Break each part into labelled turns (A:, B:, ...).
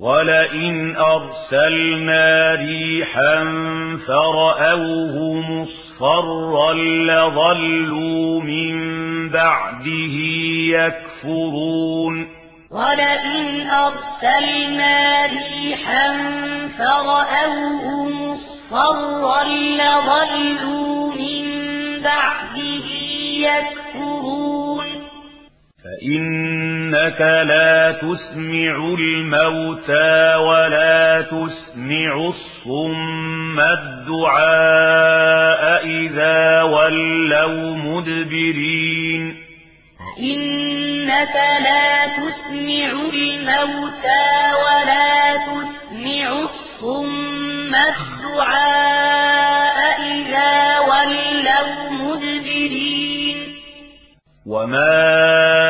A: وَلَئِنْ أَرْسَلْنَا رِيحًا فَرَأَوْهُ مُصْفَرًّا لَظَلُّوا مِنْ بَعْدِهِ يَكْفُرُونَ
B: وَلَئِنْ أَرْسَلْنَا رِيحًا فَرَأَوْهُ مُصْفَرًّا لَظَلُّوا مِنْ بَعْدِهِ يَكْفُرُونَ
A: فَإِنَّ إنك لا تسمع الموتى ولا تسمع الصم الدعاء إذا ولوا مدبرين.
B: إنك لا تسمع الموتى ولا تسمع الصم الدعاء إذا ولوا مدبرين.
A: وما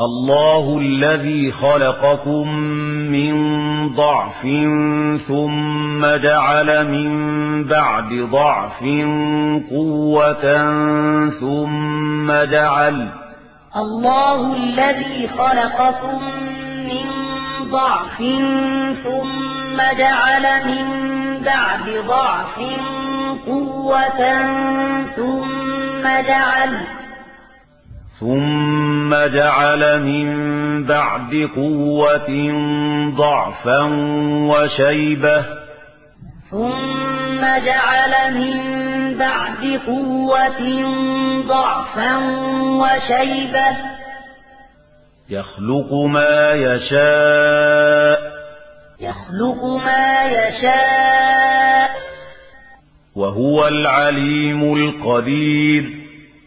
A: الله الذي خلقكم من ضعف ثم جعل من بعد ضعف قوة ثم جعل
B: الله الذي خلقكم من ضعف ثم جعل من بعد ضعف قوة ثم جعل
A: ثم ثم جعل من بعد قوة ضعفا وشيبة
B: ثم جعل من بعد قوة ضعفا وشيبة
A: يخلق ما يشاء
B: يخلق ما يشاء
A: وهو العليم القدير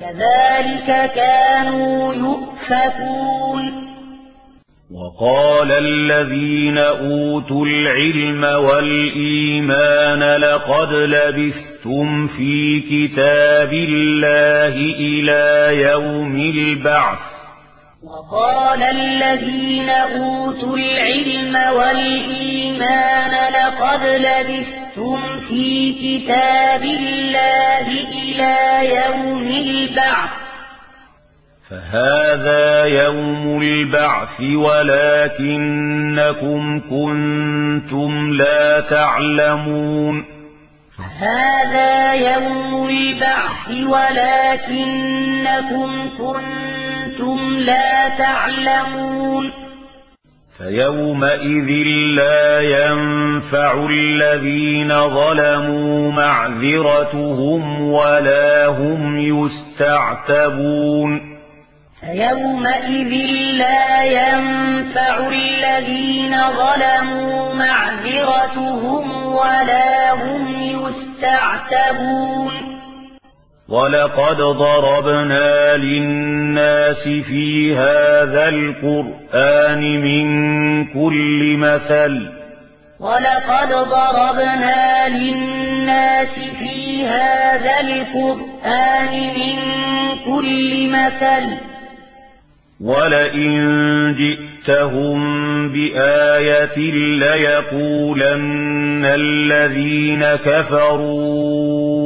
B: كذلك كانوا يؤفكون.
A: وقال الذين أوتوا العلم والإيمان لقد لبثتم في كتاب الله إلى يوم البعث.
B: وقال الذين أوتوا العلم والإيمان لقد لبثتم في كتاب الله إلى يوم البعث البعث.
A: فهذا يوم البعث ولكنكم كنتم لا تعلمون.
B: فهذا يوم البعث ولكنكم كنتم لا تعلمون.
A: فيومئذ لا ينفع الذين ظلموا معذرتهم ولا هم يستعتبون.
B: فيومئذ لا ينفع الذين ظلموا معذرتهم ولا هم يستعتبون.
A: وَلَقَدْ ضَرَبْنَا لِلنَّاسِ فِي هَذَا الْقُرْآنِ مِنْ كُلِّ مَثَلٍ
B: وَلَقَدْ ضَرَبْنَا لِلنَّاسِ فِي هَذَا الْقُرْآنِ مِنْ كُلِّ مَثَلٍ
A: وَلَئِنْ جِئْتَهُمْ بِآيَةٍ لَيَقُولَنَّ الَّذِينَ كَفَرُوا